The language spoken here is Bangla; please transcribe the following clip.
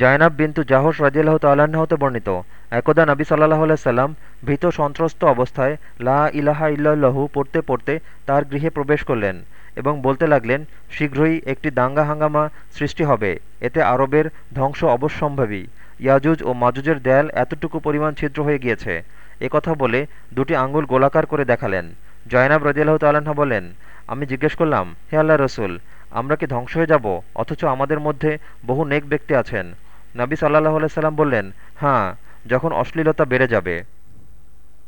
জয়নাব বিন্তু জাহস রাজিয়াল্লাহ তাল্লাহ্ন হতে বর্ণিত। একদা নবী সাল্লাহ সাল্লাম ভীত সন্ত্রস্ত অবস্থায় লা ইলাহা ইল্লাল্লাহু পড়তে পড়তে তার গৃহে প্রবেশ করলেন এবং বলতে লাগলেন, শীঘ্রই একটি দাঙ্গা হাঙ্গামা সৃষ্টি হবে। এতে আরবের ধ্বংস অবশ্যম্ভাবী। ইয়াজুজ ও মাজুজের দেয়াল এতটুকু পরিমাণ ছিদ্র হয়ে গিয়েছে। কথা বলে দুটি আঙ্গুল গোলাকার করে দেখালেন। জয়নাব রাজিয়াল্লাহ তাল্লাহ্ন বলেন, আমি জিজ্ঞেস করলাম, হে আল্লাহ রসুল আমরা কি ধ্বংস হয়ে যাব? অথচ আমাদের মধ্যে বহু নেক ব্যক্তি আছেন। নাবি সাল্লাহ সাল্লাম বললেন হ্যাঁ যখন অশ্লীলতা বেড়ে যাবে।